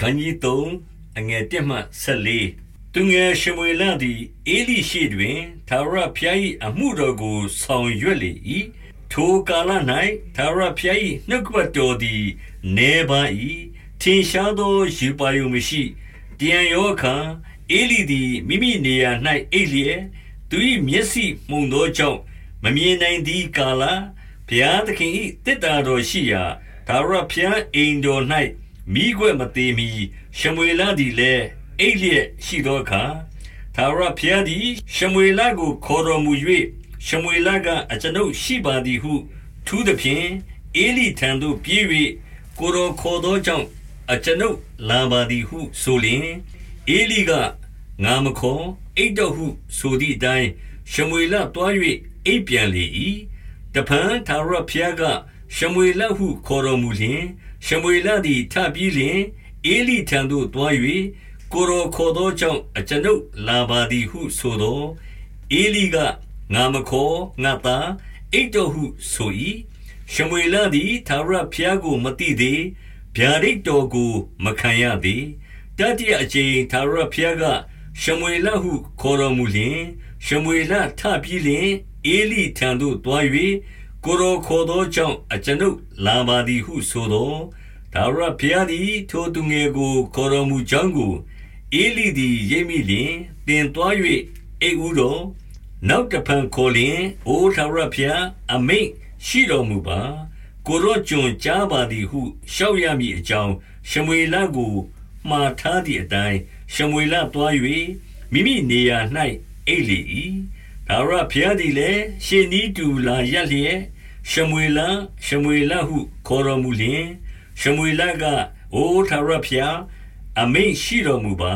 ခန်းကြီး3အငယ်1မှ14သူငယ်ရှမွေလသည်အေလိရှိတွင်သာရဖျား၏အမှုတော်ကို ဆောင်ရွက်လေ၏ထိုကာလ၌သာရဖျား၏နှုတ်ကပတ်တော်သည်နေပါ၏ထင်ရှားသောယူပါယုံမရှိတယံယောခာအေလိသည်မိမိနေရာ၌အိပ်လျက်သူ၏မျက်စိမှုန်သောကြောင့်မမြင်နိုင်သည့်ကာလဘုရားသခင်၏တစ်တာတော်ရှိရာသာရဖျားအိမ်တော်၌ မိခွဲ့မသေးမီရှမွေလသည်လည်းအိပ်လျက်ရှိသောအခါသာရဖျားသည်ရှမွေလကိုခေါ်တော်မူ၍ရှမွေလကအကျွန်ုပ်ရှိပါသည်ဟု ထူးသည်ဖြင့်အေလိထံသို့ပြေး၍ကိုရောခေါ်သောကြောင့်အကျွန်ုပ်လာပါသည်ဟုဆိုလျင်အေလိကငါမခေါ်အိတ်တော်ဟုဆိုသည့်အတိုင်းရှမွေလတွား၍အိပ်ပြန်လေ၏တပန်သာရဖျားက ရှမွေလဟုခေါ်တော်မူလျင်ရှမွေလသည်ထပြီးလျင်အေလိထံသို့တွား၍ကိုရောခေါ်သောကြောင့်အကျွန်ုပ်လာပါသည်ဟုဆိုသောအေလိကငါမခေါ်ငါသာအိတ်တော်ဟုဆို၏ရှမွေလသည်သာရဖျားကိုမတိသေးဗျာဒိတ်တော်ကိုမခံရသေးတတိယအကြိမ်သာရဖျားကရှမွေလဟုခေါ်တော်မူလျင်ရှမွေလထပြီးလျင်အေလိထံသို့တွား၍ ကိုရောခေါ်သောကြောင့်အကျွန်ုပ်လာပါသည်ဟုဆိုသောဒါဝရဘုရားသည်ထိုသူငယ်ကိုခေါ်တော်မူကြောင်းကိုအေလိသည်ရိပ်မိလျင်တင်သွား၍အိဥတော်နောက်တဖန်ခေါ်လျင်အိုဒါဝရဘုရားအမိန့်ရှိတော်မူပါကိုရောကျွန်ကြားပါသည်ဟုရှောက်ရမည်အကြောင်းရှမွေလကိုမှားထားသည့်အတိုင်းရှမွေလသွား၍မိမိနေရာ၌အိတ်လေ၏ဒါဝရဘုရားသည်လည်းရှင်ဤတူလာရက်လျက် ရှမွေလရှမွေလဟုခေါ်တော်မူလျင်ရှမွေလကအိုထာဝရဘုရားအမိန့်ရှိတော်မူပါ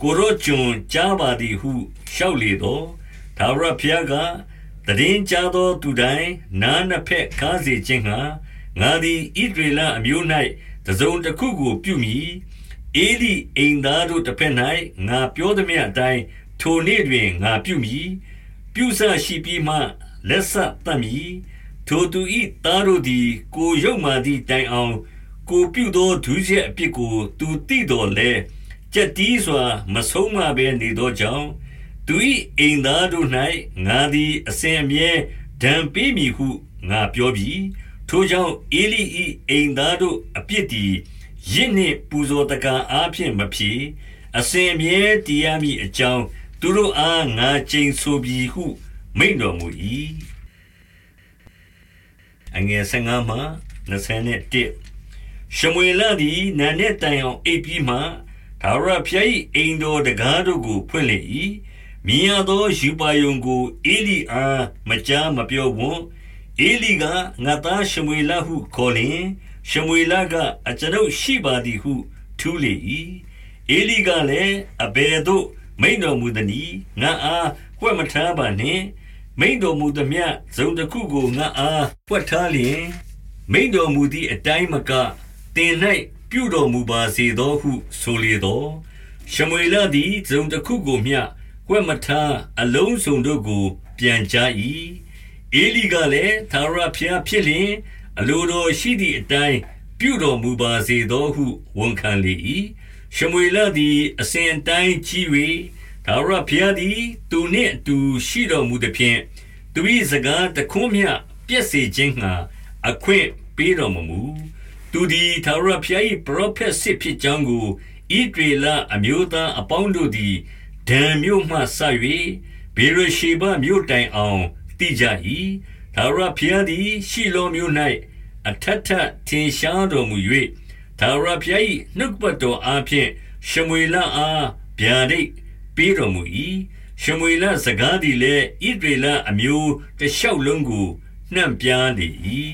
ကိုရောကျွန်ကြားပါသည်ဟုလျှောက်လေတော့ထာဝရဘုရားကတည်င်းကြားသောသူတိုင်းနားနှစ်ဖက်ကားစေခြင်းဟာငါသည်ဣဒရေလအမျိုး၌တစုံတစ်ခုကိုပြုမိအေလိအိမ်သားတို့တစ်ဖက်၌ငါပြောသည်မြအတိုင်းထိုနေ့တွင်ငါပြုမိပြုဆရှိပြီးမှလက်ဆက်တတ်မည် ထိုသူ၏သားတို့သည် ကိုရုပ်မာသည့်တိုင်အောင် ကိုပြုသောဒုစရိုက်အပြစ်ကို သူသိတော်လဲကြက်တီးစွာ မဆုံးမဘဲနေသောကြောင့်သူ၏အိမ်သားတို့၌ငါသည်အစဉ်အမြဲဒဏ်ပေးမည်ဟုငါပြောပြီးထိုကြောင့်အေလိ၏အိမ်သားတို့အပြစ်သည်ယစ်နှင့်ပူဇော်တကားအားဖြင့်မဖြေအစဉ်အမြဲတရားမိအကြောင်းသူတို့အားငါကျိန်ဆိုပြီးဟု မိန်တော်မူ၏အ ငယ်15မှ21ရှမွေလသည်နာနဲ့တိုင်အောင်အိပ်ပြီးမှဒါဝရဖျား၏အိမ်တော်တကားတို့ကိုဖွင့်လေ၏မြင်ရသောယူပါယုံကိုအေလိအားမကြားမပြောဝွန်းအေလိကငါသားရှမွေလဟုခေါ်လျင်ရှမွေလကအကျွန်ုပ်ရှိပါသည်ဟုထူးလေ၏အေလိကလည်းအဘယ်သို့မိန်တော်မူသည်ငါအားွက်မထားပါနှင့် မိန်တော်မူသည်မြဇုံတစ်ခုကိုငါအားပွက်ထားလျင် မိန်တော်မူသည့်အတိုင်းမကတင်၌ပြုတော်မူပါစေသောဟု ဆိုလေသောရှမွေလသည်ဇုံတစ်ခုကိုမျှွက်မထားအလုံးစုံတို့ကို ပြန်ကြ၏အေလိကလည်းသာရဖျားဖြစ်လျင် အလိုတော်ရှိသည့်အတိုင်းပြုတော်မူပါစေသောဟုဝန်ခံလေ၏ရှမွေလသည်အစဉ်တိုင်းကြီး၍ ဒါဝရဘုရားသည်သူနှင့်အတူရှိတော်မူသည်ဖြင့်သူ၏စကားတခွန်းမျှပြည့်စေခြင်းငှာအခွင့်ပေးတော်မမူသူသည်ဒါဝရဘုရား၏ပရောဖက်စစ်ဖြစ်ကြောင်းကိုဣဒေလအမျိုးသားအပေါင်းတို့သည်ဒံမြို့မှဆ၍ဘေရရှေဘမြို့တိုင်အောင်တည်ကြ၏ဒါဝရဘုရားသည်ရှိလောမြို့၌အထက်ထထင်ရှားတော်မူ၍ဒါဝရဘုရား၏နှုတ်ပတ်တော်အားဖြင့်ရှမွေလအားဗျာဒိတ် ပေးတော်မူ၏ရှမွေလစကားသည်လည်းဣဒရေလအမျိုးတလျှောက်လုံးကိုနှံ့ပြားလေ၏